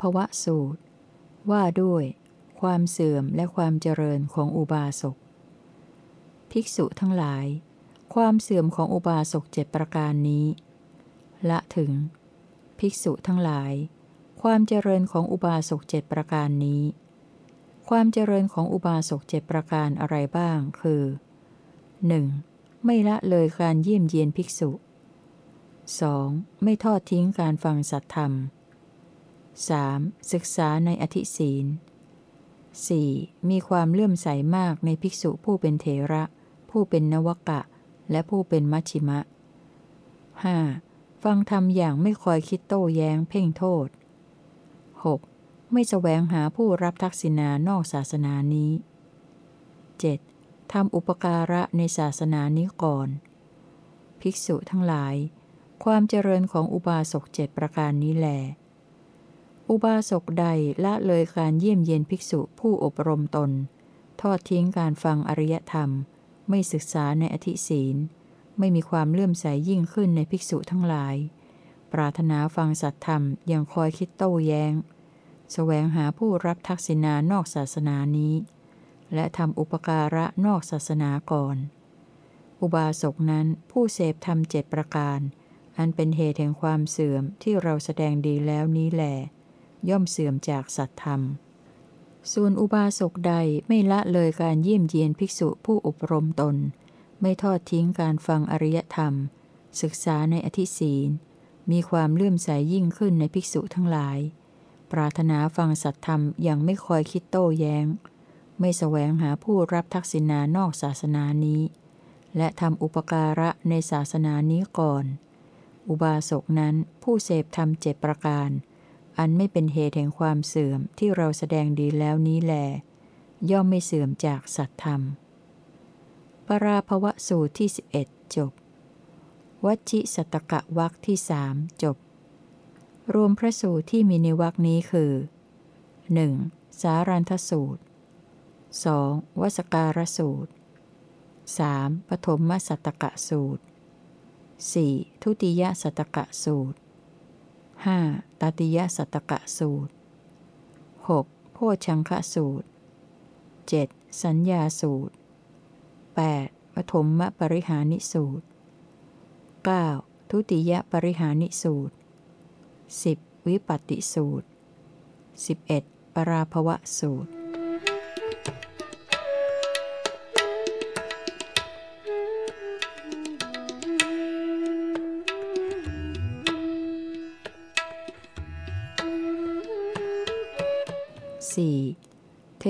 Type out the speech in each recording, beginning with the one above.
11. ปาราภวะสูตร ว่าด้วย ความเสื่อมและความเจริญของอุบาสก ภิกษุทั้งหลาย ความเสื่อมของอุบาสกเจ็ดประการนี้ ละถึง ภิกษุทั้งหลาย ความเจริญของอุบาสกเจ็ดประการนี้ ความเจริญของอุบาสกเจ็ดประการอะไรบ้าง คือ 1. ไม่ละเลยการเยี่ยมเยียนภิกษุ 2. ไม่ทอดทิ้งการฟังสัตธรรม 3. ศึกษาในอธิศีล 4. มีความเลื่อมใสมากในภิกษุผู้เป็นเถระ ผู้เป็นนวกะ และผู้เป็นมัชชิมะ 5. ฟังธรรมอย่างไม่คอยคิดโต้แย้งเพ่งโทษ 6. ไม่แสวงหาผู้รับทักษิณานอกศาสนานี้ 7. ทำอุปการะในศาสนานี้ก่อน ภิกษุทั้งหลาย ความเจริญของอุบาสกเจ็ดประการนี้แหล อุบาสกใดละเลยการเยี่ยมเยียนภิกษุผู้อบรมตน ทอดทิ้งการฟังอริยธรรม ไม่ศึกษาในอธิศีล ไม่มีความเลื่อมใสยยิ่งขึ้นในภิกษุทั้งหลาย ปรารถนาฟังสัตธรรมยังคอยคิดโต้แยง้งแสวงหาผู้รับทักษิณานอกศาสนานี้ และทำอุปการะนอกศาสนาก่อน อุบาสกนั้นผู้เสพธรรมเจ็ดประการ อันเป็นเหตุแห่งความเสื่อมที่เราแสดงดีแล้วนี้แหละ ย่อมเสื่อมจากสัตธรรม ส่วนอุบาสกใดไม่ละเลยการเยี่ยมเยียนภิกษุผู้อบรมตน ไม่ทอดทิ้งการฟังอริยธรรม ศึกษาในอธิศีลมีความเลื่อมใสยยิ่งขึ้นในภิกษุทั้งหลาย ปรารถนาฟังสัตธรรมอย่างไม่คอยคิดโต้แยง้ง ไม่แสวงหาผู้รับทักษิณานอกศาสนานี้ และทำอุปการะในศาสนานี้ก่อน อุบาสกนั้นผู้เสพธรรมเจ็ดประการ อันไม่เป็นเหตุแห่งความเสื่อมที่เราแสดงดีแล้วนี้แล ย่อมไม่เสื่อมจากสัตธรรม ปราภวะสูตรที่ 11 จบ วัชิสตกะวักที่สามจบ รวมพระสูตรที่มีในวักนี้คือ 1. สารันทสูตร 2. วสการสูตร 3. ปฐมมสัตกะสูตร 4. ทุติยสัตกะสูตร 5. ตติยสัตกะสูตร 6. โพชังคะสูตร 7. สัญญาสูตร 8. ปฐมมปริหานิสูตร 9. ทุติยปริหานิสูตร 10. วิปัตติสูตร 11. ปราภวะสูตร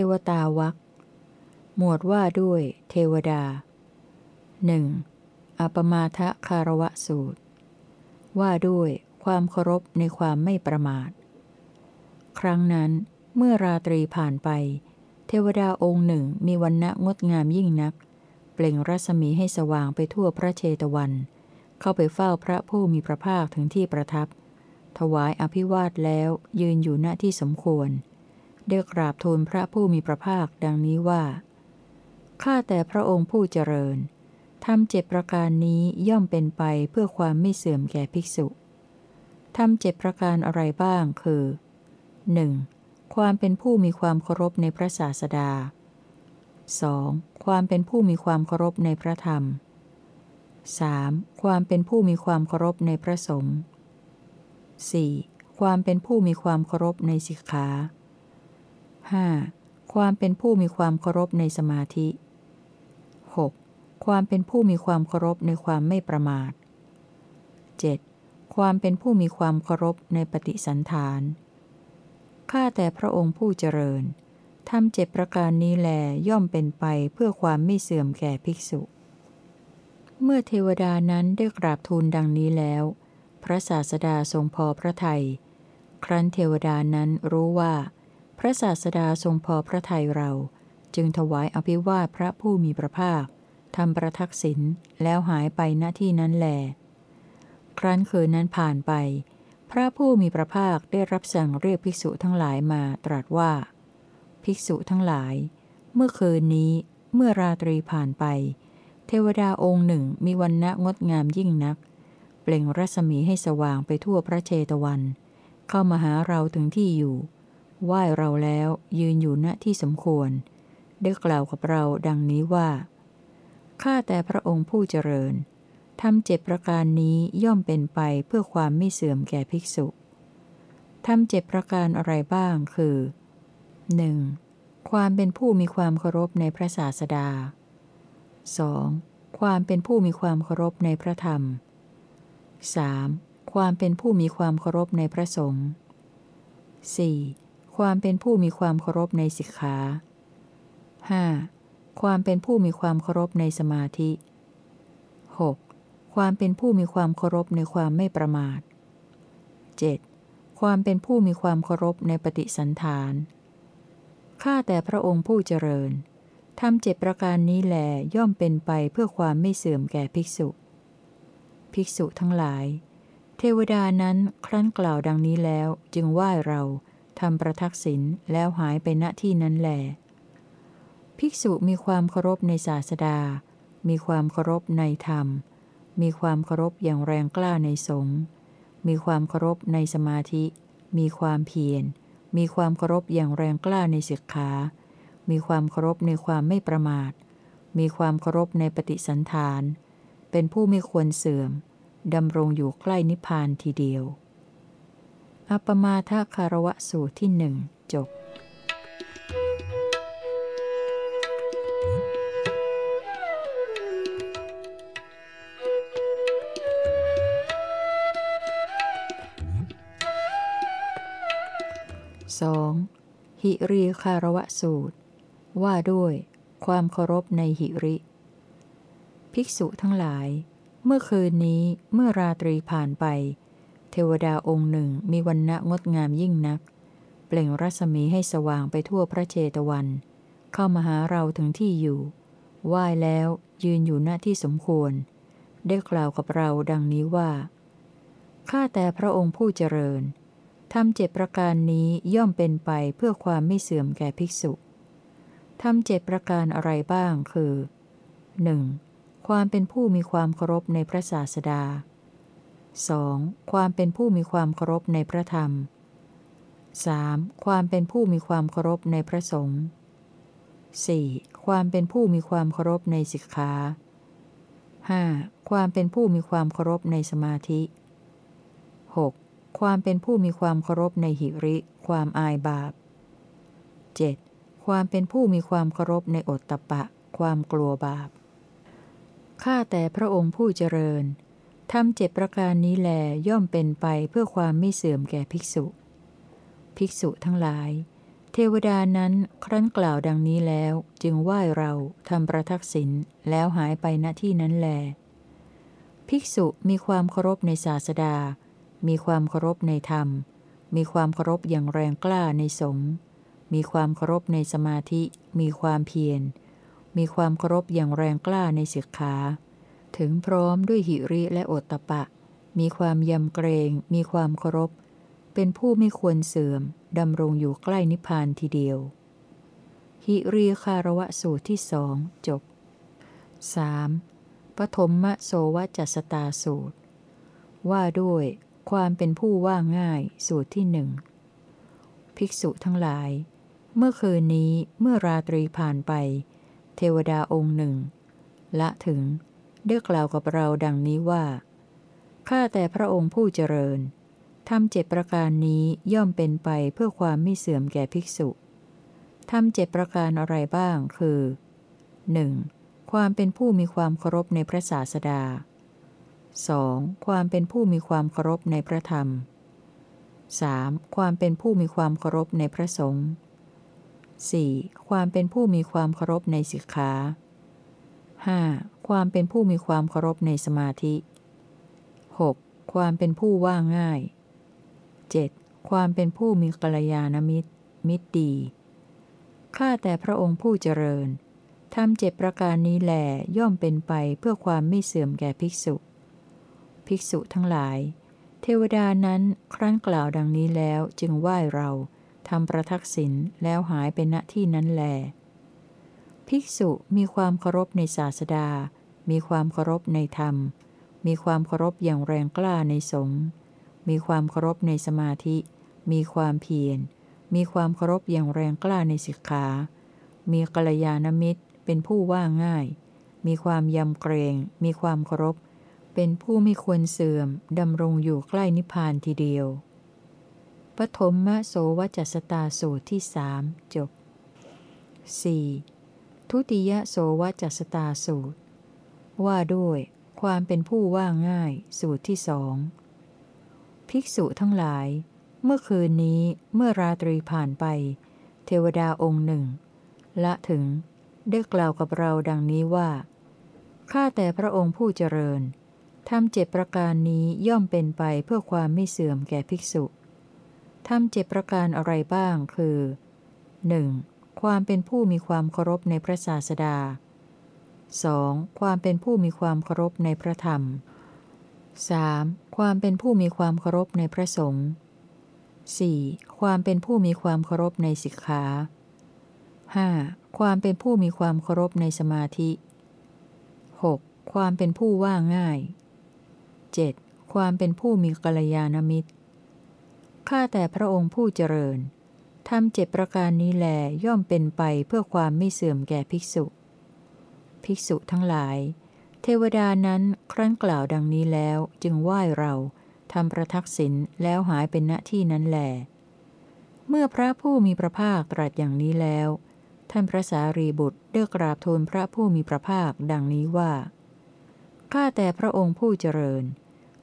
วตาวักหมวดว่าด้วยเทวดาหนึ่งอปมาทะคารวะสูตร ว่าด้วยความเคารพในความไม่ประมาท ครั้งนั้นเมื่อราตรีผ่านไป เทวดาองค์หนึ่งมีวันณะงดงามยิ่งนัก เปล่งรัศมีให้สว่างไปทั่วพระเชตวัน เข้าไปเฝ้าพระผู้มีพระภาคถึงที่ประทับ ถวายอภิวาทแล้วยืนอยู่หน้าที่สมควร ได้กราบทูลพระผู้มีพระภาคดังนี้ว่า ข้าแต่พระองค์ผู้เจริญทำเจ็ดประการนี้ย่อมเป็นไปเพื่อความไม่เสื่อมแก่ภิกษุทำเจ็ดประการอะไรบ้างคือ 1. ความเป็นผู้มีความเคารพในพระศาสดา 2. ความเป็นผู้มีความเคารพในพระธรรม 3. ความเป็นผู้มีความเคารพในพระสงฆ์ 4. ความเป็นผู้มีความเคารพในสิกขา 5. ความเป็นผู้มีความเคารพในสมาธิ 6. ความเป็นผู้มีความเคารพในความไม่ประมาท 7. ความเป็นผู้มีความเคารพในปฏิสันฐาน ข้าแต่พระองค์ผู้เจริญทำเจ็ดประการนี้แลย่อมเป็นไปเพื่อความไม่เสื่อมแก่ภิกษุ เมื่อเทวดานั้นได้กราบทูลดังนี้แล้ว พระศาสดาทรงพอพระทยัย ครั้นเทวดานั้นรู้ว่า พระศาสดาทรงพอพระทัยเรา จึงถวายอภิวาทพระผู้มีพระภาคทำประทักษิณแล้วหายไปณที่นั้นแล ครั้นคืนนั้นผ่านไป พระผู้มีพระภาคได้รับสั่งเรียกภิกษุทั้งหลายมาตรัสว่า ภิกษุทั้งหลาย เมื่อคืนนี้เมื่อราตรีผ่านไป เทวดาองค์หนึ่งมีวันณะงดงามยิ่งนัก เปล่งรัศมีให้สว่างไปทั่วพระเชตวัน เข้ามาหาเราถึงที่อยู่ ไหว้เราแล้วยืนอยู่ณที่สมควร ได้กล่าวกับเราดังนี้ว่า ข้าแต่พระองค์ผู้เจริญทำเจ็ดประการนี้ย่อมเป็นไปเพื่อความไม่เสื่อมแก่ภิกษุทำเจ็ดประการอะไรบ้างคือ 1. ความเป็นผู้มีความเคารพในพระศาสดา 2. ความเป็นผู้มีความเคารพในพระธรรม 3. ความเป็นผู้มีความเคารพในพระสงฆ์ 4. ความเป็นผู้มีความเคารพในสิกขา 5. ความเป็นผู้มีความเคารพในสมาธิ 6. ความเป็นผู้มีความเคารพในความไม่ประมาท 7. ความเป็นผู้มีความเคารพในปฏิสันฐาน ข้าแต่พระองค์ผู้เจริญทำเจ็ดประการนี้แหลย่อมเป็นไปเพื่อความไม่เสื่อมแก่ภิกษุ ภิกษุทั้งหลาย เทวดานั้นครั้นกล่าวดังนี้แล้วจึงไหว้เรา ทำประทักษิณแล้วหายไปณที่นั้นแหลภิกษุมีความเคารพในศาสดา มีความเคารพในธรรม มีความเคารพอย่างแรงกล้าในสงฆ์มีความเคารพในสมาธิ มีความเพียร มีความเคารพอย่างแรงกล้าในศิกขา มีความเคารพในความไม่ประมาท มีความเคารพในปฏิสันฐาน เป็นผู้ไม่ควรเสื่อม ดำรงอยู่ใกล้นิพพานทีเดียว อัปมาทคารวะสูตรที่หนึ่งจบสองหิรีคารวะสูตร ว่าด้วยความเคารพในหิริ ภิกษุทั้งหลาย เมื่อคืนนี้เมื่อราตรีผ่านไป เทวดาองค์หนึ่งมีวันณะงดงามยิ่งนัก เปล่งรัศมีให้สว่างไปทั่วพระเจตวัน เข้ามาหาเราถึงที่อยู่ไหว้แล้วยืนอยู่หน้าที่สมควร ได้กล่าวกับเราดังนี้ว่า ข้าแต่พระองค์ผู้เจริญทำเจ็ดประการนี้ย่อมเป็นไปเพื่อความไม่เสื่อมแก่ภิกษุทำเจ็ดประการอะไรบ้างคือ 1. ความเป็นผู้มีความเคารพในพระศาสดา 2. ความเป็นผู้มีความเคารพในพระธรรม 3. ความเป็นผู้มีความเคารพในพระสงฆ์ 4. ความเป็นผู้มีความเคารพในสิกขา 5. ความเป็นผู้มีความเคารพในสมาธิ 6. ความเป็นผู้มีความเคารพในหิริ ความอายบาป 7. ความเป็นผู้มีความเคารพในอดตะปะ ความกลัวบาป ข้าแต่พระองค์ผู้เจริญ ทำเจ็ดประการนี้แลย่อมเป็นไปเพื่อความไม่เสื่อมแก่ภิกษุ ภิกษุทั้งหลาย เทวดานั้นครั้นกล่าวดังนี้แล้ว จึงไหว้เราทำประทักษิณแล้วหายไปณที่นั้นแล ภิกษุมีความเคารพในศาสดา มีความเคารพในธรรม มีความเคารพอย่างแรงกล้าในสงฆ์มีความเคารพในสมาธิ มีความเพียร มีความเคารพอย่างแรงกล้าในศิกขา ถึงพร้อมด้วยหิริและโอตตะปะ มีความยำเกรง มีความเคารพ เป็นผู้ไม่ควรเสื่อม ดำรงอยู่ใกล้นิพพานทีเดียว หิรีคารวะสูตรที่สองจบ 3. ปฐมมโสวจัสตาสูตร ว่าด้วยความเป็นผู้ว่าง่ายสูตรที่หนึ่งภิกษุทั้งหลาย เมื่อคืนนี้เมื่อราตรีผ่านไป เทวดาองค์หนึ่ง ละถึง ได้กล่าวกับเราดังนี้ว่า ข้าแต่พระองค์ผู้เจริญทำเจ็ดประการนี้ย่อมเป็นไปเพื่อความไม่เสื่อมแก่ภิกษุทำเจ็ดประการอะไรบ้าง คือ 1. ความเป็นผู้มีความเคารพในพระศาสดา 2. ความเป็นผู้มีความเคารพในพระธรรม 3. ความเป็นผู้มีความเคารพในพระสงฆ์ 4. ความเป็นผู้มีความเคารพในสิกขา 5. ความเป็นผู้มีความเคารพในสมาธิ 6. ความเป็นผู้ว่าง่าย 7. ความเป็นผู้มีกัลยาณมิตร มิตรดี ข้าแต่พระองค์ผู้เจริญทำเจ็ดประการนี้แหลย่อมเป็นไปเพื่อความไม่เสื่อมแก่ภิกษุ ภิกษุทั้งหลาย เทวดานั้นครั้นกล่าวดังนี้แล้วจึงไหว้เราทำประทักษิณแล้วหายไปณที่นั้นแล ภิกษุมีความเคารพในศาสดา มีความเคารพในธรรม มีความเคารพอย่างแรงกล้าในสงฆ์ มีความเคารพในสมาธิ มีความเพียร มีความเคารพอย่างแรงกล้าในสิกขา มีกัลยาณมิตร เป็นผู้ว่าง่าย มีความยำเกรง มีความเคารพ เป็นผู้ไม่ควรเสื่อม ดำรงอยู่ใกล้นิพพานทีเดียว ปฐมมโสวจัสตาสูตรที่สามจบ 4. ทุติยโสวจัสตาสูตร ว่าด้วย ความเป็นผู้ว่าง่าย สูตรที่สอง ภิกษุทั้งหลาย เมื่อคืนนี้เมื่อราตรีผ่านไป เทวดาองค์หนึ่ง ละถึงได้กล่าวกับเราดังนี้ว่า ข้าแต่พระองค์ผู้เจริญทำเจ็ดประการนี้ย่อมเป็นไปเพื่อความไม่เสื่อมแก่ภิกษุทำเจ็ดประการอะไรบ้างคือ 1. ความเป็นผู้มีความเคารพในพระศาสดา 2. ความเป็นผู้มีความเคารพในพระธรรม 3. ความเป็นผู้มีความเคารพในพระสงฆ์ 4. ความเป็นผู้มีความเคารพในสิกขา 5. ความเป็นผู้มีความเคารพในสมาธิ 6. ความเป็นผู้ว่าง่าย 7. ความเป็นผู้มีกัลยาณมิตร ข้าแต่พระองค์ผู้เจริญทำเจ็ดประการนี้แลย่อมเป็นไปเพื่อความไม่เสื่อมแก่ภิกษุ ภิกษุทั้งหลาย เทวดานั้นครั้นกล่าวดังนี้แล้วจึงไหว้เราทำประทักษิณแล้วหายเป็นณที่นั้นแลเมื่อพระผู้มีพระภาคตรัสอย่างนี้แล้ว ท่านพระสารีบุตรได้กราบทูลพระผู้มีพระภาคดังนี้ว่าข้าแต่พระองค์ผู้เจริญ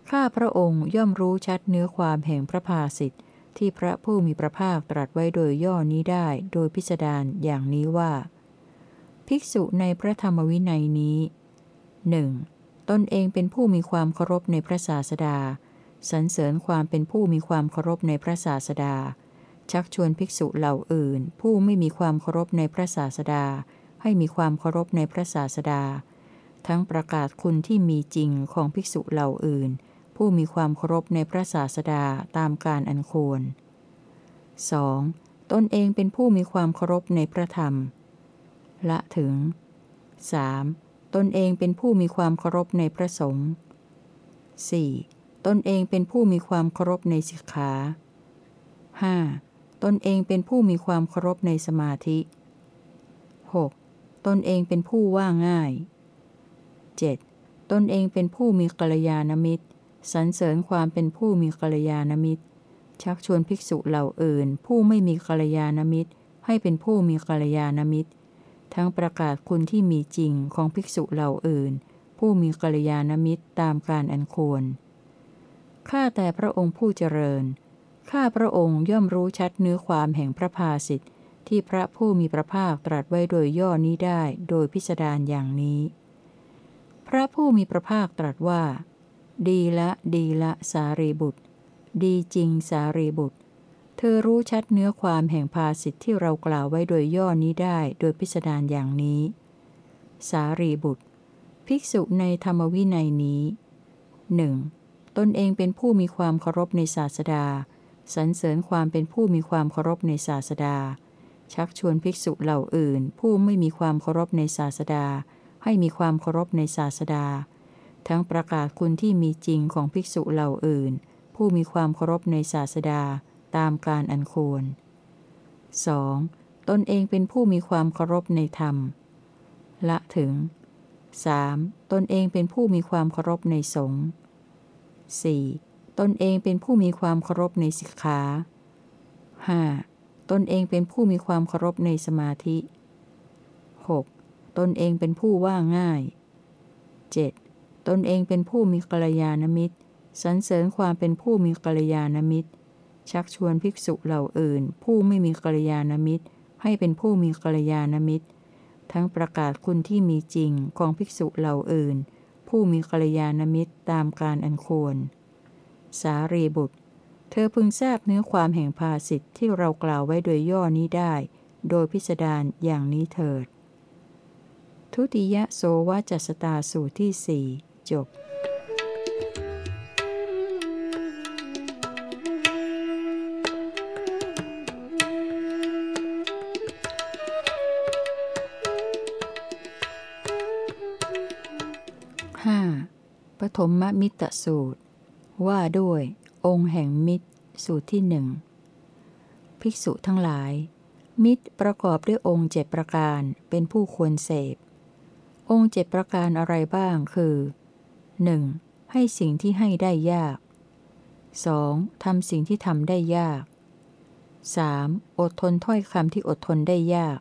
ข้าพระองค์ย่อมรู้ชัดเนื้อความแห่งพระภาสิทธิที่พระผู้มีพระภาคตรัสไว้โดยย่อนี้ได้โดยพิสดารอย่างนี้ว่า ภิกษุในพระธรรมวินัยนี้หนึ่งตนเองเป็นผู้มีความเคารพในพระศาสดา สรรเสริญความเป็นผู้มีความเคารพในพระศาสดา ชักชวนภิกษุเหล่าอื่น ผู้ไม่มีความเคารพในพระศาสดา ให้มีความเคารพในพระศาสดา ทั้งประกาศคุณที่มีจริงของภิกษุเหล่าอื่น ผู้มีความเคารพในพระศาสดาตามการอันควร 2. ตนเองเป็นผู้มีความเคารพในพระธรรม ละถึง 3. ตนเองเป็นผู้มีความเคารพในพระสงฆ์ 4. ตนเองเป็นผู้มีความเคารพในสิกขา 5. ตนเองเป็นผู้มีความเคารพในสมาธิ 6. ตนเองเป็นผู้ว่าง่าย 7. ตนเองเป็นผู้มีกัลยาณมิตรสรรเสริญความเป็นผู้มีกัลยาณมิตร ชักชวนภิกษุเหล่าอื่น ผู้ไม่มีกัลยาณมิตร ให้เป็นผู้มีกัลยาณมิตร ทั้งประกาศคุณที่มีจริงของภิกษุเหล่าอื่น ผู้มีกัลยาณมิตรตามการอันควร ข้าแต่พระองค์ผู้เจริญ ข้าพระองค์ย่อมรู้ชัดเนื้อความแห่งพระภาสิทธิ์ที่พระผู้มีพระภาคตรัสไว้โดยย่อนี้ได้โดยพิสดารอย่างนี้ พระผู้มีพระภาคตรัสว่า ดีละ ดีละ สารีบุตร ดีจริงสารีบุตร เธอรู้ชัดเนื้อความแห่งภาสิทธิที่เรากล่าวไว้โดยย่อนี้ได้โดยพิสดารอย่างนี้ สารีบุตร ภิกษุในธรรมวินัยนี้หนึ่งตนเองเป็นผู้มีความเคารพในศาสดาสรรเสริญความเป็นผู้มีความเคารพในศาสดา ชักชวนภิกษุเหล่าอื่น ผู้ไม่มีความเคารพในศาสดา ให้มีความเคารพในศาสดา ทั้งประกาศคุณที่มีจริงของภิกษุเหล่าอื่น ผู้มีความเคารพในศาสดา ตามการอันควร 2. ตนเองเป็นผู้มีความเคารพในธรรม ละถึง 3. ตนเองเป็นผู้มีความเคารพในสงฆ์ 4. ตนเองเป็นผู้มีความเคารพในสิกขา 5. ตนเองเป็นผู้มีความเคารพในสมาธิ 6. ตนเองเป็นผู้ว่าง่าย 7. ตนเองเป็นผู้มีกัลยาณมิตรสรรเสริญความเป็นผู้มีกัลยาณมิตร ชักชวนภิกษุเหล่าอื่น ผู้ไม่มีกัลยาณมิตร ให้เป็นผู้มีกัลยาณมิตร ทั้งประกาศคุณที่มีจริงของภิกษุเหล่าอื่น ผู้มีกัลยาณมิตรตามการอันควร สารีบุตร เธอพึงทราบเนื้อความแห่งภาสิทธิ์ที่เรากล่าวไว้โดยย่อนี้ได้ โดยพิสดารอย่างนี้เถิด ทุติยโสวจัสตาสูตรที่สี่จบ ฐมมิตรสูตร ว่าด้วย องค์แห่งมิตร สูตรที่หนึ่งภิกษุทั้งหลาย มิตรประกอบด้วยองค์เจ็ดประการเป็นผู้ควรเสพ องค์เจ็ดประการอะไรบ้างคือ 1. ให้สิ่งที่ให้ได้ยาก 2. ทำสิ่งที่ทำได้ยาก 3. อดทนถ้อยคำที่อดทนได้ยาก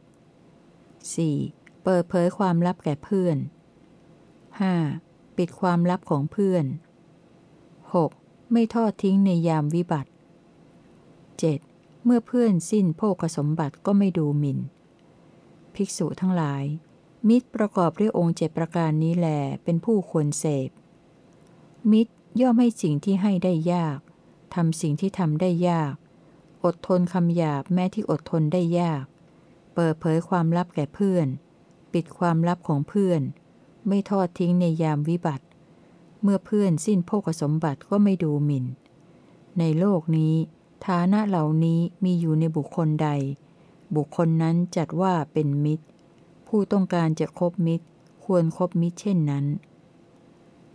4. เปิดเผยความลับแก่เพื่อน 5. ปิดความลับของเพื่อน 6. ไม่ทอดทิ้งในยามวิบัติ 7. เมื่อเพื่อนสิ้นโภคสมบัติก็ไม่ดูหมิน่น ภิกษุทั้งหลาย มิตรประกอบด้วยองค์เจ็ประการนี้แหลเป็นผู้ควรเสพ มิตรย่อมให้สิ่งที่ให้ได้ยากทำสิ่งที่ทำได้ยาก อดทนคำหยาบแม้ที่อดทนได้ยาก เปิดเผยความลับแก่เพื่อน ปิดความลับของเพื่อน ไม่ทอดทิ้งในยามวิบัติ เมื่อเพื่อนสิ้นโภคสมบัติก็ไม่ดูหมิน่น ในโลกนี้ ฐานะเหล่านี้มีอยู่ในบุคคลใด บุคคลนั้นจัดว่าเป็นมิตร ผู้ต้องการจะคบมิตร ควรครบมิตรเช่นนั้น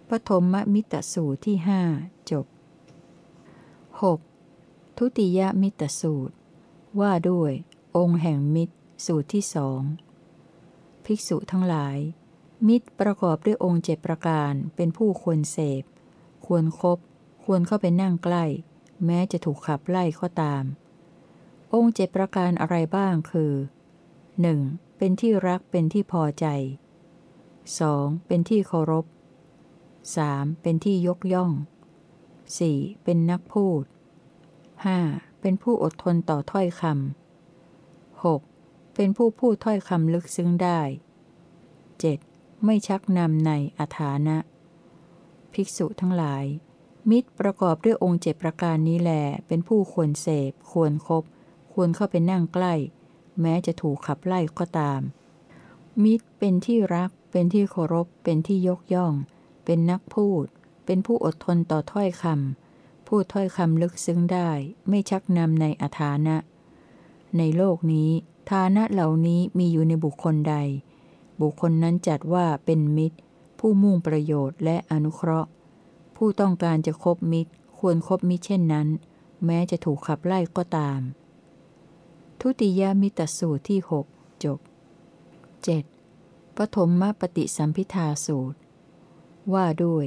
ปฐมมิตรสูตรที่หจบ 6. ทุติยมิตรสูตร ว่าด้วย องค์แห่งมิตรสูตรที่สองภิกษุทั้งหลาย มิตรประกอบด้วยองค์เจ็ประการเป็นผู้ควรเสพ ควรครบควรเข้าไปนั่งใกล้ แม้จะถูกขับไล่ก็ตาม องค์เจ็ประการอะไรบ้างคือ 1. เป็นที่รักเป็นที่พอใจ 2. เป็นที่เคารพ 3. เป็นที่ยกย่อง 4. เป็นนักพูด 5. เป็นผู้อดทนต่อถ้อยคำ 6. เป็นผู้พูดถ้อยคำลึกซึ้งได้ 7. ไม่ชักนำในอาถานะ ภิกษุทั้งหลาย มิตรประกอบด้วยองค์เจ็ประการนี้แหลเป็นผู้ควรเสพ ควรครบควรเข้าไปนั่งใกล้ แม้จะถูกขับไล่ก็ตาม มิตรเป็นที่รัก เป็นที่เคารพ เป็นที่ยกย่อง เป็นนักพูด เป็นผู้อดทนต่อถ้อยคำพูดถ้อยคำลึกซึ้งได้ ไม่ชักนำในอาฐานะ ในโลกนี้ ฐานะเหล่านี้มีอยู่ในบุคคลใด บุคคลนั้นจัดว่าเป็นมิตร ผู้มุ่งประโยชน์และอนุเคราะห์ ผู้ต้องการจะคบมิตร ควรครบมิตรเช่นนั้น แม้จะถูกขับไล่ก็ตาม ทุติยมิตรสูตรที่หจบ 7. ปฐมมปฏิสัมพิทาสูตร ว่าด้วย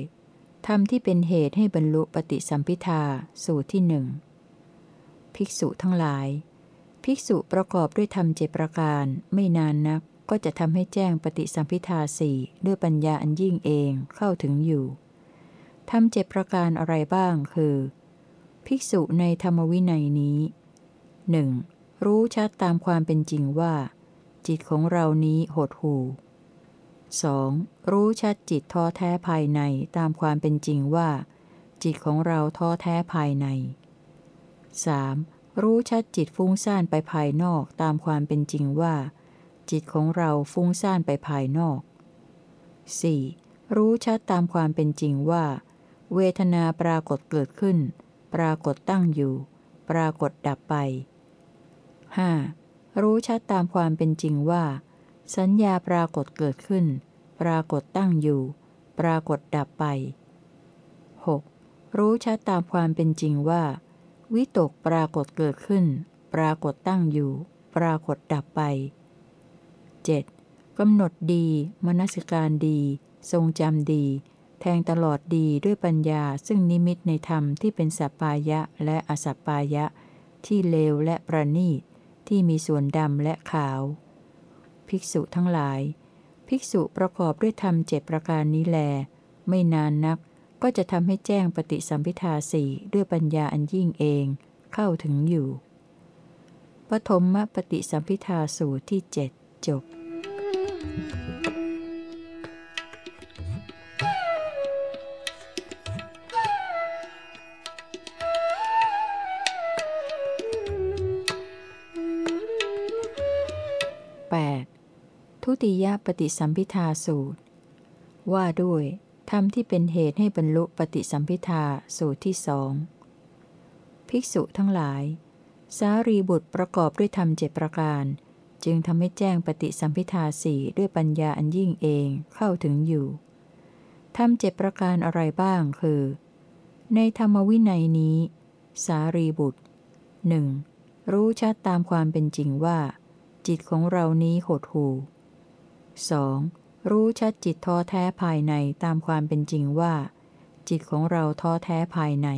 ธรรมที่เป็นเหตุให้บรรลุปฏิสัมพิทาสูตรที่หนึ่งภิกษุทั้งหลาย ภิกษุประกอบด้วยธรรมเจประการไม่นานนัก ก็จะทำให้แจ้งปฏิสัมพิทาสี่ด้วยปัญญาอันยิ่งเองเข้าถึงอยู่ทำเจประการอะไรบ้างคือ ภิกษุในธรรมวินัยนี้หนึ่งรู้ชัดตามความเป็นจริงว่า จิตของเรานี้หดหู่ 2. รู้ชัดจิตท้อแท้ภายในตามความเป็นจริงว่า จิตของเราท้อแท้ภายใน 3. รู้ชัดจิตฟุ้งซ่านไปภายนอกตามความเป็นจริงว่า จิตของเราฟุ้งซ่านไปภายนอก 4. รู้ชัดตามความเป็นจริงว่า เวทนาปรากฏเกิดขึ้น ปรากฏตั้งอยู่ ปรากฏดับไป 5. รู้ชัดตามความเป็นจริงว่า สัญญาปรากฏเกิดขึ้น ปรากฏตั้งอยู่ ปรากฏดับไป 6. รู้ชัดตามความเป็นจริงว่า วิตกปรากฏเกิดขึ้น ปรากฏตั้งอยู่ ปรากฏดับไป 7. กำหนดดี มนสิการดี ทรงจำดี แทงตลอดดีด้วยปัญญาซึ่งนิมิตในธรรมที่เป็นสัปปายะและอสัปปายะ ที่เลวและประณีต ที่มีส่วนดำและขาว ภิกษุทั้งหลาย ภิกษุประกอบด้วยธรรมเจ็ประการนี้แล ไม่นานนักก็จะทำให้แจ้งปฏิสัมพิทาสี่ด้วยปัญญาอันยิ่งเองเข้าถึงอยู่ ปฐมมปฏิสัมพิทาสูตรที่เจ็ด จบ 8. ทุติยปฏิสัมพิทาสูตร ว่าด้วยธรรมที่เป็นเหตุให้บรรลุปฏิสัมพิทาสูตรที่สอง ภิกษุทั้งหลาย สารีบุตรประกอบด้วยธรรมเจ็ประการ จึงทำให้แจ้งปฏิสัมพิทาสี่ด้วยปัญญาอันยิ่งเองเข้าถึงอยู่ธรรมเจ็ประการอะไรบ้างคือ ในธรรมวินัยนี้ สารีบุตรหนึ่งรู้ชัดตามความเป็นจริงว่า จิตของเรานี้หดหู่ 2. รู้ชัดจิตท้อแท้ภายในตามความเป็นจริงว่า จิตของเราท้อแท้ภายใน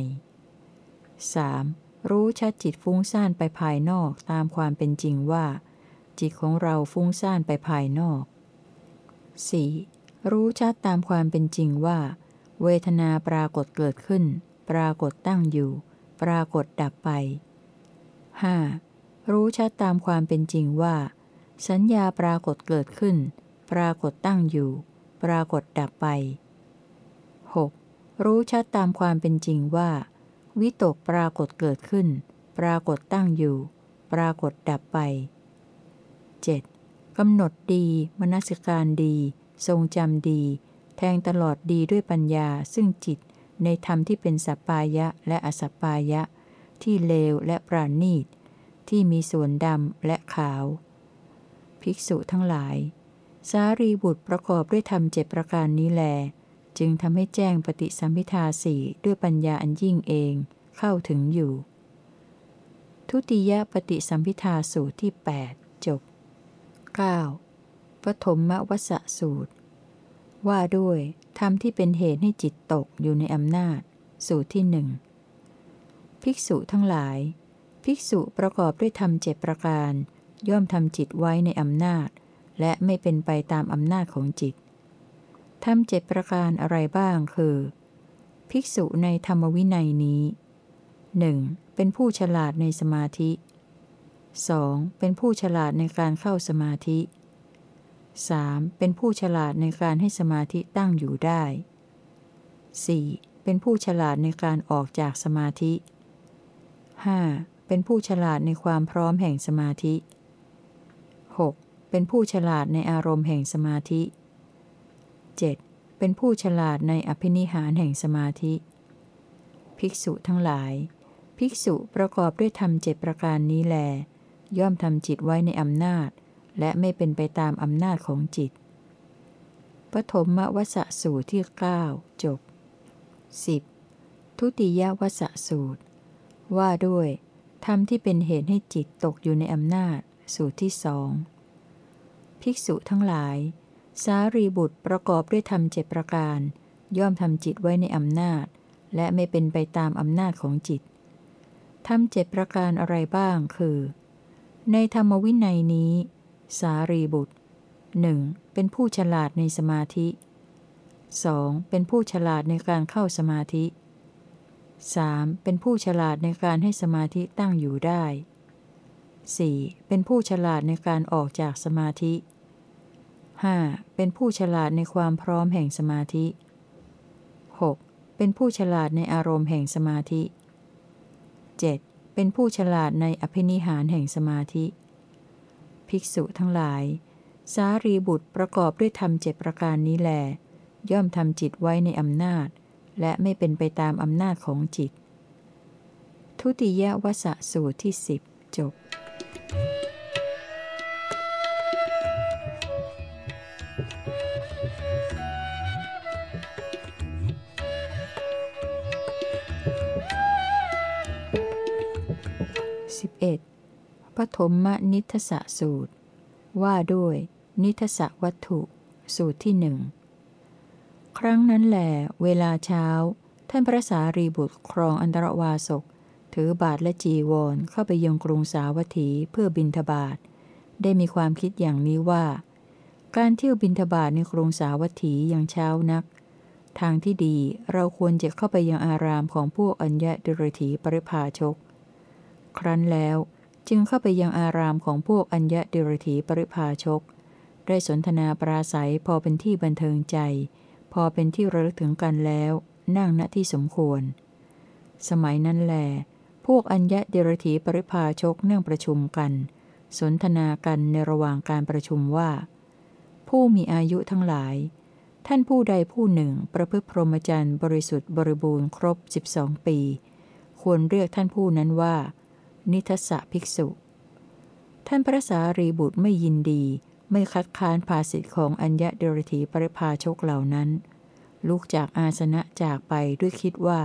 3. รู้ชัดจิตฟุ้งซ่านไปภายนอกตามความเป็นจริงว่า จิตของเราฟุ้งซ่านไปภายนอก 4. รู้ชัดตามความเป็นจริงว่า เวทนาปรากฏเกิดขึ้น ปรากฏตั้งอยู่ ปรากฏดับไป 5. รู้ชัดตามความเป็นจริงว่า สัญญาปรากฏเกิดขึ้น ปรากฏตั้งอยู่ ปรากฏดับไป 6. รู้ชัดตามความเป็นจริงว่า วิตกปรากฏเกิดขึ้น ปรากฏตั้งอยู่ ปรากฏดับไป 7. กำหนดดี มนสิการดี ทรงจำดี แทงตลอดดีด้วยปัญญาซึ่งจิต ในธรรมที่เป็นสัปปายะและอสัปปายะ ที่เลวและปราณีต ที่มีส่วนดำและขาว ภิกษุทั้งหลาย สารีบุตรประกอบด้วยธรรมเจ็ประการนี้แล จึงทำให้แจ้งปฏิสัมพิทาสี่ด้วยปัญญาอันยิ่งเองเข้าถึงอยู่ ทุติยปฏิสัมพิทาสูตรที่ 8 จบ 9. ปฐมมวสสูตร ว่าด้วยธรรมที่เป็นเหตุให้จิตตกอยู่ในอำนาจ สูตรที่หนึ่งภิกษุทั้งหลาย ภิกษุประกอบด้วยธรรมเจ็ประการ ย่อมทำจิตไว้ในอำนาจ และไม่เป็นไปตามอำนาจของจิตทำเจ็ประการอะไรบ้างคือ ภิกษุในธรรมวินัยนี้ 1. เป็นผู้ฉลาดในสมาธิ 2. เป็นผู้ฉลาดในการเข้าสมาธิ 3. เป็นผู้ฉลาดในการให้สมาธิตั้งอยู่ได้ 4. เป็นผู้ฉลาดในการออกจากสมาธิ 5. เป็นผู้ฉลาดในความพร้อมแห่งสมาธิ 6. เป็นผู้ฉลาดในอารมณ์แห่งสมาธิ 7. เป็นผู้ฉลาดในอภินิหารแห่งสมาธิ ภิกษุทั้งหลาย ภิกษุประกอบด้วยธรรมเจ็ประการนี้แล ย่อมทำจิตไว้ในอำนาจ และไม่เป็นไปตามอำนาจของจิต ปฐมวสสูตรที่ 9 จบ 10. ทุติยวสสูตร ว่าด้วยธรรมที่เป็นเหตุให้จิตตกอยู่ในอำนาจ สูตรที่สองภิกษุทั้งหลาย สารีบุตรประกอบด้วยธรรมเจ็ประการ ย่อมทำจิตไว้ในอำนาจ และไม่เป็นไปตามอำนาจของจิตทำเจ็ประการอะไรบ้างคือ ในธรรมวินัยนี้ สารีบุตรหนึ่งเป็นผู้ฉลาดในสมาธิ 2. เป็นผู้ฉลาดในการเข้าสมาธิ 3. เป็นผู้ฉลาดในการให้สมาธิตั้งอยู่ได้ 4. เป็นผู้ฉลาดในการออกจากสมาธิ 5. เป็นผู้ฉลาดในความพร้อมแห่งสมาธิ 6. เป็นผู้ฉลาดในอารมณ์แห่งสมาธิ 7. เป็นผู้ฉลาดในอภินิหารแห่งสมาธิ ภิกษุทั้งหลาย สารีบุตรประกอบด้วยธรรมเจ็ประการนี้แล ย่อมทำจิตไว้ในอำนาจ และไม่เป็นไปตามอำนาจของจิต ทุติยวสสูตรที่สิบจบ 11. ปฐมมนิทสสูตร ว่าด้วย นิทสวัตถุสูตรที่หนึ่งครั้งนั้นแหลเวลาเช้า ท่านพระสารีบุตรครองอันตรวาสก ถือบาทและจีวรเข้าไปยังกรุงสาวัตถีเพื่อบินทบาท ได้มีความคิดอย่างนี้ว่า การเที่ยวบินทบาทในกรุงสาวัตถียังเช้านัก ทางที่ดีเราควรจะเข้าไปยังอารามของพวกอัญญะดุรถีปริภาชก ครั้นแล้ว จึงเข้าไปยังอารามของพวกอัญญะดุรถีปริภาชก ได้สนทนาปราศัยพอเป็นที่บันเทิงใจ พอเป็นที่ระลึกถึงกันแล้ว นั่งณที่สมควร สมัยนั้นแล พวกอัญญะเดรถีปริพาชกนั่งประชุมกัน สนทนากันในระหว่างการประชุมว่า ผู้มีอายุทั้งหลายท่านผู้ใดผู้หนึ่งประพฤติพรหมจรรย์บริสุทธิ์บริบูรณ์ครบ 12 ปี ควรเรียกท่านผู้นั้นว่า นิทสะภิกษุ ท่านพระสารีบุตรไม่ยินดี ไม่คัดค้านภาสิทธิของอัญญะเดรธีปริพาชกเหล่านั้น ลุกจากอาสนะจากไปด้วยคิดว่า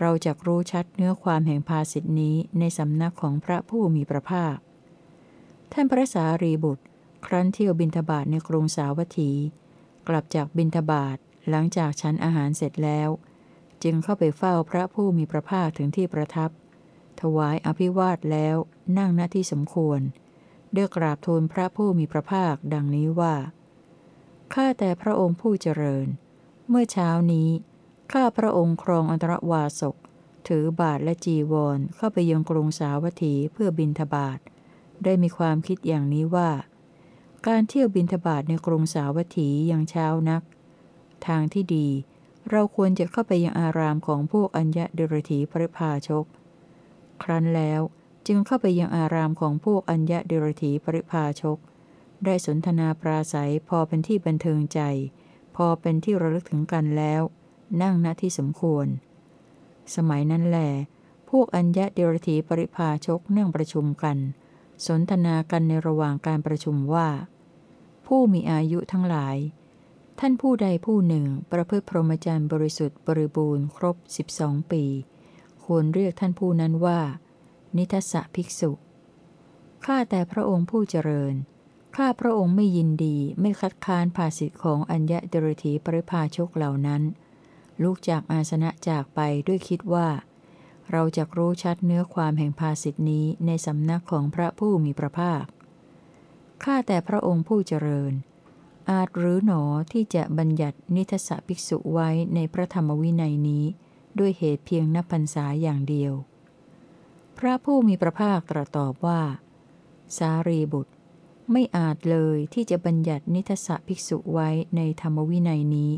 เราจะรู้ชัดเนื้อความแห่งภาสิทธินี้ในสำนักของพระผู้มีพระภาค ท่านพระสารีบุตร ครั้นเที่ยวบินทบาทในกรุงสาวัตถี กลับจากบินทบาทหลังจากฉันอาหารเสร็จแล้ว จึงเข้าไปเฝ้าพระผู้มีพระภาคถึงที่ประทับ ถวายอภิวาทแล้วนั่งหน้าที่สมควรเดือกราบทูลพระผู้มีพระภาคดังนี้ว่า ข้าแต่พระองค์ผู้เจริญ เมื่อเช้านี้ ข้าพระองค์ครองอันตรวาสก ถือบาทและจีวรเข้าไปยังกรุงสาวัตถีเพื่อบินทบาท ได้มีความคิดอย่างนี้ว่า การเที่ยวบินทบาทในกรุงสาวัตถียังเช้านัก ทางที่ดี เราควรจะเข้าไปยังอารามของพวกอัญญะเดรธีปริพาชก ครั้นแล้วจึงเข้าไปยังอารามของพวกอัญญะเดรธีปริพาชก ได้สนทนาปราศัยพอเป็นที่บันเทิงใจ พอเป็นที่ระลึกถึงกันแล้ว นั่งณที่สมควร สมัยนั้นแหลพวกอัญญะเดรธีปริพาชกนั่งประชุมกัน สนทนากันในระหว่างการประชุมว่า ผู้มีอายุทั้งหลาย ท่านผู้ใดผู้หนึ่งประพฤติพรหมจรรย์บริสุทธิ์บริบูรณ์ครบสิบองปี ควรเรียกท่านผู้นั้นว่า นิทัสภิกษุ ข้าแต่พระองค์ผู้เจริญ ข้าพระองค์ไม่ยินดีไม่คัดค้านภาสิทธิของอัญญะเดรธีปริภาชกเหล่านั้น ลูกจากอาสนะจากไปด้วยคิดว่า เราจะรู้ชัดเนื้อความแห่งภาสิทธินี้ในสำนักของพระผู้มีพระภาค ข้าแต่พระองค์ผู้เจริญอาจหรือหนอที่จะบัญญัตินิทสภิกษุไว้ในพระธรรมวินัยนี้ ด้วยเหตุเพียงนับพรรษาอย่างเดียว พระผู้มีพระภาคตรัสตอบว่า สารีบุตร ไม่อาจเลยที่จะบัญญัตินิทสะภิกษุไว้ในธรรมวินัยนี้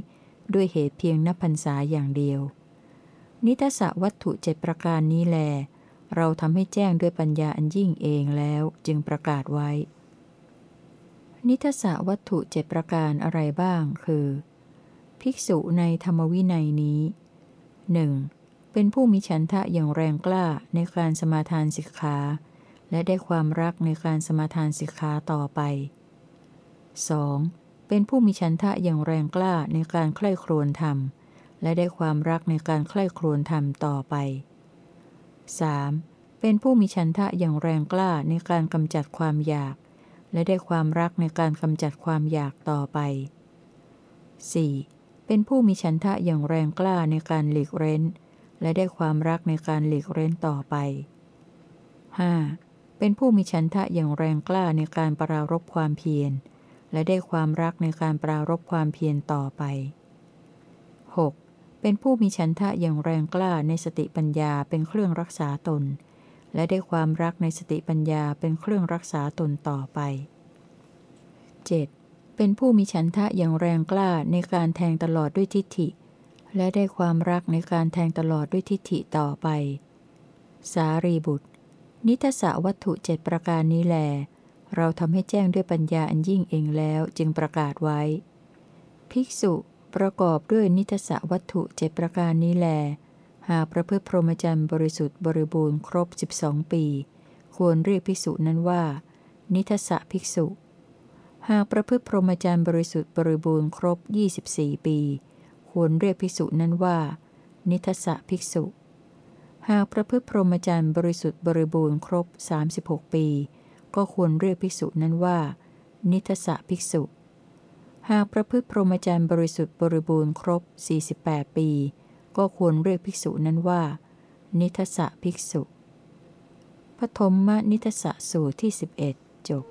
ด้วยเหตุเพียงนับพรรษาอย่างเดียว นิทสะวัตถุเจ็ดประการนี้แล เราทำให้แจ้งด้วยปัญญาอันยิ่งเองแล้วจึงประกาศไว้ นิทสะวัตถุเจ็ดประการอะไรบ้าง คือ ภิกษุในธรรมวินัยนี้ หนึ่งเป็นผู้มีฉันทะอย่างแรงกล้าในการสมาทานสิกขา และได้ความรักในการสมาทานสิกขาต่อไป 2. เป็นผู้มีฉันทะอย่างแรงกล้าในการใคร่ครวญธรรม และได้ความรักในการใคร่ครวญธรรมต่อไป 3. เป็นผู้มีฉันทะอย่างแรงกล้าในการกำจัดความอยาก และได้ความรักในการกำจัดความอยากต่อไป 4. เป็นผู้มีฉันทะอย่างแรงกล้าในการหลีกเร้น และได้ความรักในการหลีกเร้นต่อไป 5. เป็นผู้มีฉันทะอย่างแรงกล้าในการปรารบความเพียร และได้ความรักในการปรารบความเพียรต่อไป 6. เป็นผู้มีฉันทะอย่างแรงกล้าในสติปัญญาเป็นเครื่องรักษาตน และได้ความรักในสติปัญญาเป็นเครื่องรักษาตนต่อไป 7. เป็นผู้มีฉันทะอย่างแรงกล้าในการแทงตลอดด้วยทิฏฐิ และได้ความรักในการแทงตลอดด้วยทิฏฐิต่อไป สารีบุตร นิทสวัตถุเจ็ดประการนี้แล เราทำให้แจ้งด้วยปัญญาอันยิ่งเองแล้วจึงประกาศไว้ ภิกษุประกอบด้วยนิทสวัตถุเจ็ดประการนี้แล หากประพฤติพรหมจรรย์บริสุทธิ์บริบูรณ์ครบ 12 ปี ควรเรียกภิกษุนั้นว่า นิทสภิกษุ หากประพฤติพรหมจรรย์บริสุทธิ์บริบูรณ์ครบ 24 ปี ควรเรียกภิกษุนั้นว่า นิทสะภิกษุ หากประพฤติพรหมจรรย์บริสุทธิ์บริบูรณ์ครบ 36 ปี ก็ควรเรียกภิกษุนั้นว่า นิทสะภิกษุ หากประพฤติพรหมจรรย์บริสุทธิ์บริบูรณ์ครบ 48 ปี ก็ควรเรียกภิกษุนั้นว่า นิทสะภิกษุ ปฐมมนิทสะสูตรที่ 11 จบ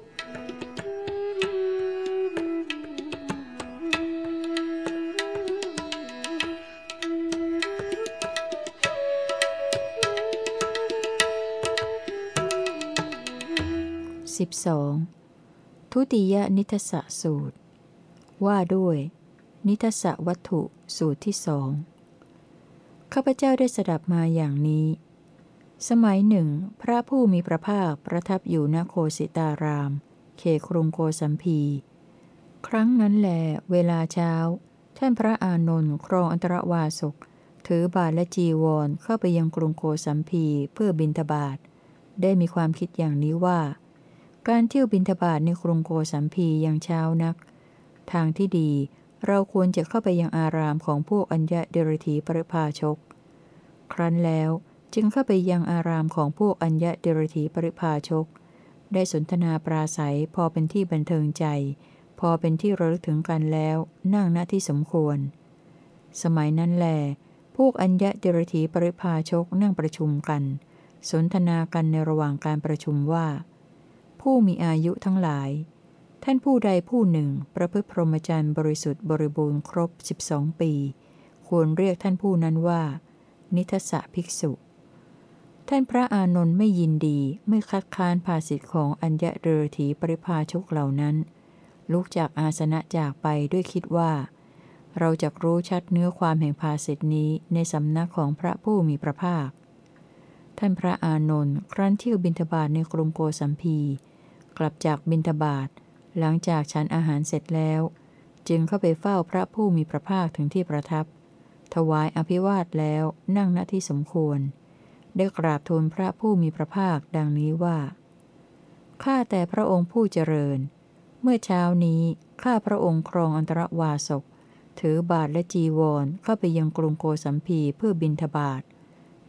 12. ทุติยนิทสสูตร ว่าด้วย นิทสวัตถุสูตรที่สองข้าพเจ้าได้สดับมาอย่างนี้ สมัยหนึ่ง พระผู้มีพระภาคประทับอยู่ณโคสิตาราม เขครุงโกสัมพี ครั้งนั้นแหลเวลาเช้า ท่านพระอานนท์ครองอันตรวาสก ถือบาทและจีวรเข้าไปยังกรุงโกสัมพีเพื่อบินทบาทได้มีความคิดอย่างนี้ว่า การเที่ยวบินทบาทในกรุงโกสัมพียังเช้านัก ทางที่ดีเราควรจะเข้าไปยังอารามของพวกอัญญะเดรธีปริภาชก ครั้นแล้วจึงเข้าไปยังอารามของพวกอัญญะเดรธีปริพาชก ได้สนทนาปราศัยพอเป็นที่บันเทิงใจ พอเป็นที่ระลึกถึงกันแล้วนั่งณที่สมควร สมัยนั้นแหลพวกอัญญะเดรธีปริพาชกนั่งประชุมกัน สนทนากันในระหว่างการประชุมว่า ผู้มีอายุทั้งหลาย ท่านผู้ใดผู้หนึ่ง ประพฤติพรหมจรรย์บริสุทธิ์บริบูรณ์ครบ 12 ปี ควรเรียกท่านผู้นั้นว่า นิทสะภิกษุ ท่านพระอานนท์ไม่ยินดีไม่คัดค้านภาสิทธิของอัญญะเดรถีปริพาชกเหล่านั้น ลุกจากอาสนะจากไปด้วยคิดว่า เราจะรู้ชัดเนื้อความแห่งภาสิทธินี้ในสำนักของพระผู้มีพระภาคท่านพระอานนท์ครั้นเที่ยวบินทบาทในกรุงโกสัมพี กลับจากบินทบาทหลังจากฉันอาหารเสร็จแล้ว จึงเข้าไปเฝ้าพระผู้มีพระภาคถึงที่ประทับ ถวายอภิวาทแล้วนั่งณที่สมควร ได้กราบทูลพระผู้มีพระภาคดังนี้ว่าข้าแต่พระองค์ผู้เจริญ เมื่อเช้านี้ข้าพระองค์ครองอันตรวาสกถือบาทและจีวรเข้าไปยังกรุงโกสัมพีเพื่อบินทบาท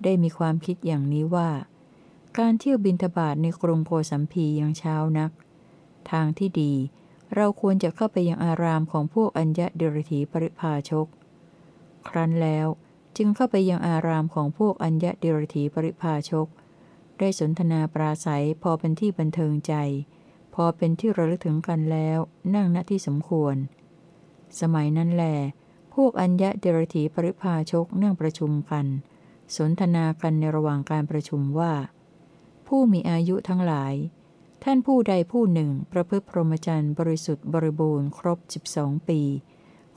ได้มีความคิดอย่างนี้ว่า การเที่ยวบินทบาทในกรุงโกสัมพียังเช้านัก ทางที่ดี เราควรจะเข้าไปยังอารามของพวกอัญญะเดรถีปริพาชก ครั้นแล้วจึงเข้าไปยังอารามของพวกอัญญะเดรถีปริพาชก ได้สนทนาปราศัยพอเป็นที่บันเทิงใจ พอเป็นที่ระลึกถึงกันแล้ว นั่งณที่สมควร สมัยนั้นแหลพวกอัญญะเดรถีปริพาชกนั่งประชุมกัน สนทนากันในระหว่างการประชุมว่า ผู้มีอายุทั้งหลาย ท่านผู้ใดผู้หนึ่งประพฤติพรหมจรรย์บริสุทธิ์บริบูรณ์ครบ 12 ปี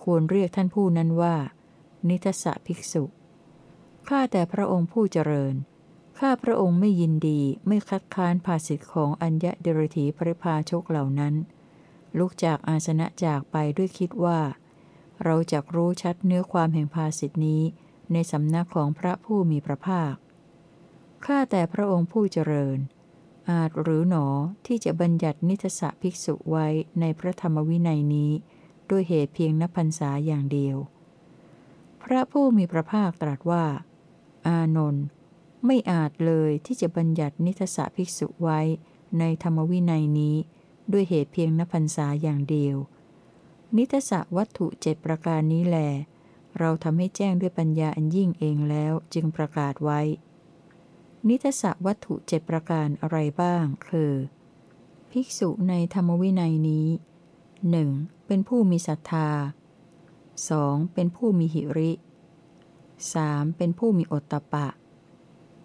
ควรเรียกท่านผู้นั้นว่า นิทสะภิกษุ ข้าแต่พระองค์ผู้เจริญ ข้าพระองค์ไม่ยินดีไม่คัดค้านภาสิทธิของอัญญะเดรถีปริพาชกเหล่านั้น ลุกจากอาสนะจากไปด้วยคิดว่า เราจะรู้ชัดเนื้อความแห่งภาสิทธินี้ในสำนักของพระผู้มีพระภาค ข้าแต่พระองค์ผู้เจริญ อาจหรือหนอที่จะบัญญัตินิทสะภิกษุไว้ในพระธรรมวินัยนี้ ด้วยเหตุเพียงนับพรรษาอย่างเดียว พระผู้มีพระภาคตรัสว่า อานนท์ไม่อาจเลยที่จะบัญญัตินิทสะภิกษุไว้ในธรรมวินัยนี้ ด้วยเหตุเพียงนับพรรษาอย่างเดียว นิทสะวัตถุเจ็ดประการนี้แหลเราทำให้แจ้งด้วยปัญญาอันยิ่งเองแล้วจึงประกาศไว้ นิทสวัตถุเจ็ดประการอะไรบ้าง คือ ภิกษุในธรรมวินัยนี้หนึ่งเป็นผู้มีศรัทธา 2. เป็นผู้มีหิริ 3. เป็นผู้มีอตตะปะ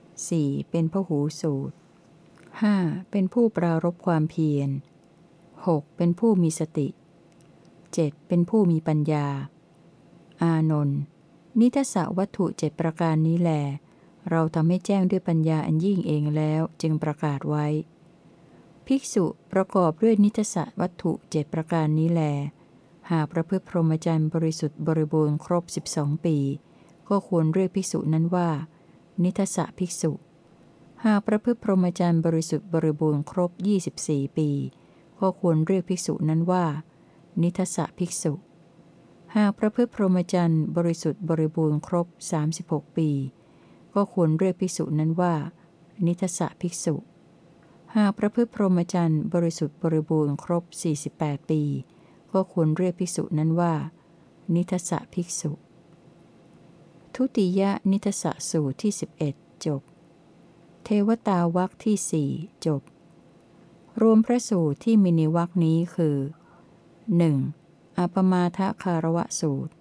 4. เป็นพหูสูตร 5. เป็นผู้ปรารบความเพียร 6. เป็นผู้มีสติ 7. เป็นผู้มีปัญญา อานนท์นิทสวัตถุเจ็ดประการนี้แหล เราทำให้แจ้งด้วยปัญญาอันยิ่งเองแล้วจึงประกาศไว้ ภิกษุประกอบด้วยนิทสะวัตถุเจ็ดประการนี้แล หากประพฤติพรหมจรรย์บริสุทธิ์บริบูรณ์ครบ 12 ปี ก็ควรเรียกภิกษุนั้นว่า นิทสะภิกษุ หากประพฤติพรหมจรรย์บริสุทธิ์บริบูรณ์ครบ 24 ปี ก็ควรเรียกภิกษุนั้นว่า นิทสะภิกษุ หากประพฤติพรหมจรรย์บริสุทธิ์บริบูรณ์ครบ 36 ปี ก็ควรเรียกภิกษุนั้นว่า นิทสะภิกษุ หากประพฤติพรหมจรรย์บริสุทธิ์บริบูรณ์ครบ 48 ปี ก็ควรเรียกภิกษุนั้นว่า นิทสะภิกษุ ทุติยนิทสะสูตรที่ 11 จบ เทวตาวักที่สี่จบ รวมพระสูตรที่มีในวักนี้คือ 1. อัปมาทคารวะสูตร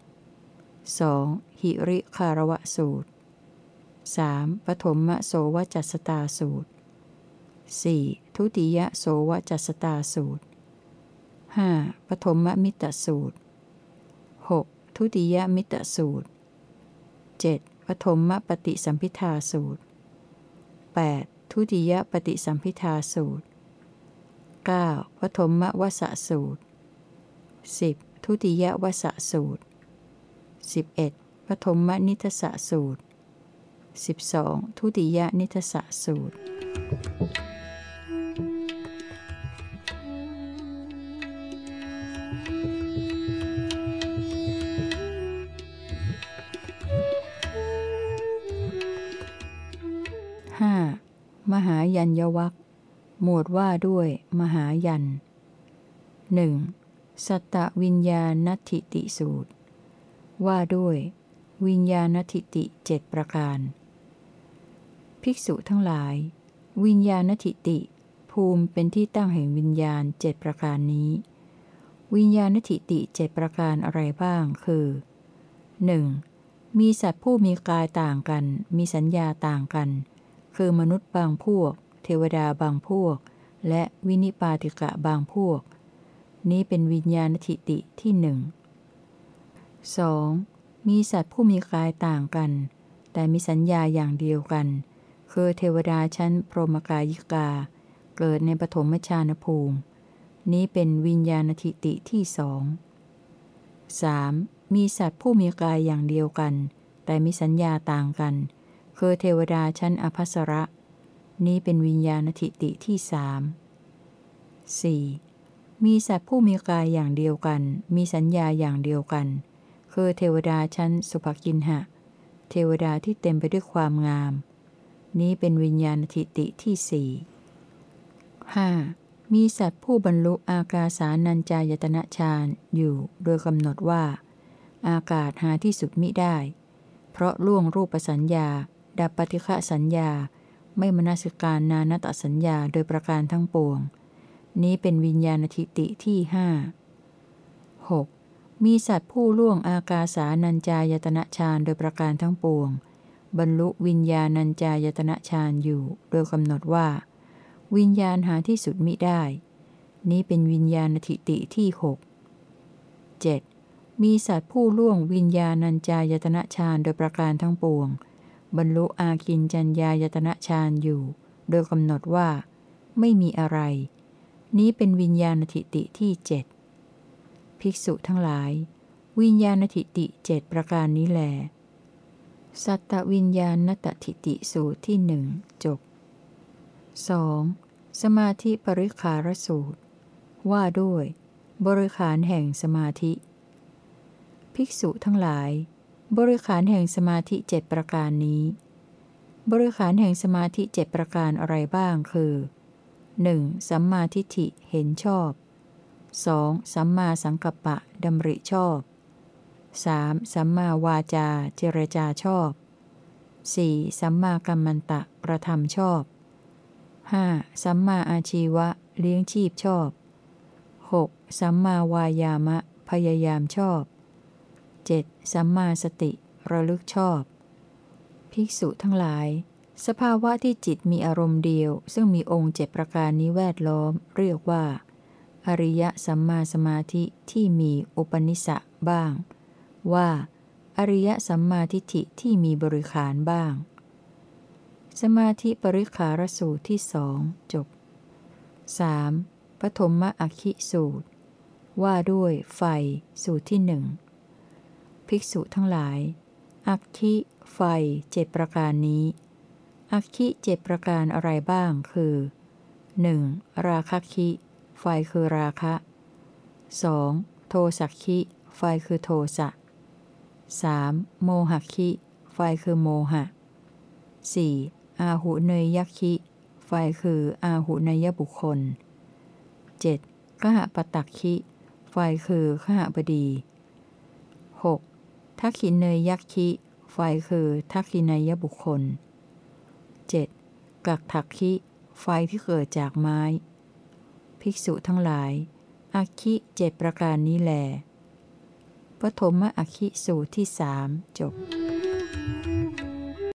2. หิริคารวะสูตร 3. ปฐมโสวจัสตาสูตร 4. ทุติยโสวจัสตาสูตร 5. ปฐมมิตรสูตร 6. ทุติยมิตรสูตร 7. ปฐมปฏิสัมพิทาสูตร 8. ทุติยปฏิสัมพิทาสูตร 9. ปฐมวสสูตร 10. ทุติยวสสูตร 11. ปฐมนิทสสูตร 12. ทุติยนิทสสูตรมหายัญยวัคหมวดว่าด้วย มหายันหนึ่งสัตตวิญญาณทิติสูตร ว่าด้วย วิญญาณทิติเจ็ดประการ ภิกษุทั้งหลาย วิญญาณทิติ ภูมิเป็นที่ตั้งแห่งวิญญาณเจ็ดประการนี้ วิญญาณทิติเจ็ดประการอะไรบ้าง คือ 1. มีสัตว์ผู้มีกายต่างกัน มีสัญญาต่างกัน คือมนุษย์บางพวก เทวดาบางพวก และวินิปาติกะบางพวก นี้เป็นวิญญาณทิติที่หนึ่ง 2. มีสัตว์ผู้มีกายต่างกัน แต่มีสัญญาอย่างเดียวกัน คือเทวดาชั้นพรหมกายิกา เกิดในปฐมฌานภูมิ นี้เป็นวิญญาณทิติที่สอง 3. มีสัตว์ผู้มีกายอย่างเดียวกัน แต่มีสัญญาต่างกัน คือเทวดาชั้นอภัสระ นี้เป็นวิญญาณทิติที่สาม 4. มีสัตว์ผู้มีกายอย่างเดียวกัน มีสัญญาอย่างเดียวกัน คือเทวดาชั้นสุภกินหะ เทวดาที่เต็มไปด้วยความงาม นี้เป็นวิญญาณทิติที่สี่ห้ามีสัตว์ผู้บรรลุอากาสานัญจายตนะฌานอยู่โดยกำหนดว่า อากาศหาที่สุดมิได้ เพราะล่วงรูปสัญญา ดับปฏิฆะสัญญา ไม่มนสิการนานตสัญญาโดยประการทั้งปวง นี้เป็นวิญญาณทิติที่ห้าหกมีสัตว์ผู้ล่วงอากาสานัญจายตนะฌานโดยประการทั้งปวง บรรลุวิญญาณัญจายตนะฌานอยู่ โดยกำหนดว่า วิญญาณหาที่สุดมิได้ นี้เป็นวิญญาณทิติที่หกเจ็ดมีสัตว์ผู้ล่วงวิญญาณัญจายตนะฌานโดยประการทั้งปวง บรรลุอากินจัญญายตนะฌานอยู่ โดยกำหนดว่า ไม่มีอะไร นี้เป็นวิญญาณทิติที่เจ็ดภิกษุทั้งหลาย วิญญาณทิติเจ็ดประการนี้แหล สัตตวิญญาณนตทิติสูตรที่หนึ่งจบ 2. สมาธิปริคารสูตร ว่าด้วย บริขารแห่งสมาธิ ภิกษุทั้งหลาย บริขารแห่งสมาธิเจ็ดประการนี้ บริขารแห่งสมาธิเจ็ดประการอะไรบ้างคือ 1. สัมมาทิฏฐิเห็นชอบ 2. สัมมาสังกัปปะดำริชอบ 3. สัมมาวาจาเจรจาชอบ 4. สัมมากัมมันตะกระทำชอบ 5. สัมมาอาชีวะเลี้ยงชีพชอบ 6. สัมมาวายามะ พยายามชอบ 7. สัมมาสติ ระลึกชอบ ภิกษุทั้งหลาย สภาวะที่จิตมีอารมณ์เดียว ซึ่งมีองค์เจ็ประการนี้แวดล้อม เรียกว่า อริยสัมมาสมาธิที่มีอุปนิสสะบ้าง ว่า อริยสัมมาทิฏฐิที่มีบริขารบ้าง สมาธิปริขารสูตรที่สองจบ 3. ปฐมมะอัคิสูตร ว่าด้วยไฟสูตรที่หนึ่งภิกษุทั้งหลาย อักคิไฟเจ็ดประการนี้ อักคิเจ็ดประการอะไรบ้างคือ 1. ราคะคิ ไฟคือราคะ 2. โทสักคิ ไฟคือโทสะ 3. โมหคิ ไฟคือโมหะ 4. อาหุเนยยักขิไฟคืออาหุเนยบุคคล 7. ขหปตักขิไฟคือขหบดี 6. ทักขินเนยยักขิไฟคือทักขินยบุคคล 7. กักถักขิไฟที่เกิดจากไม้ ภิกษุทั้งหลายอักขิเจ็ดประการนี้แหล ปฐมอคิสูตรที่สามจบ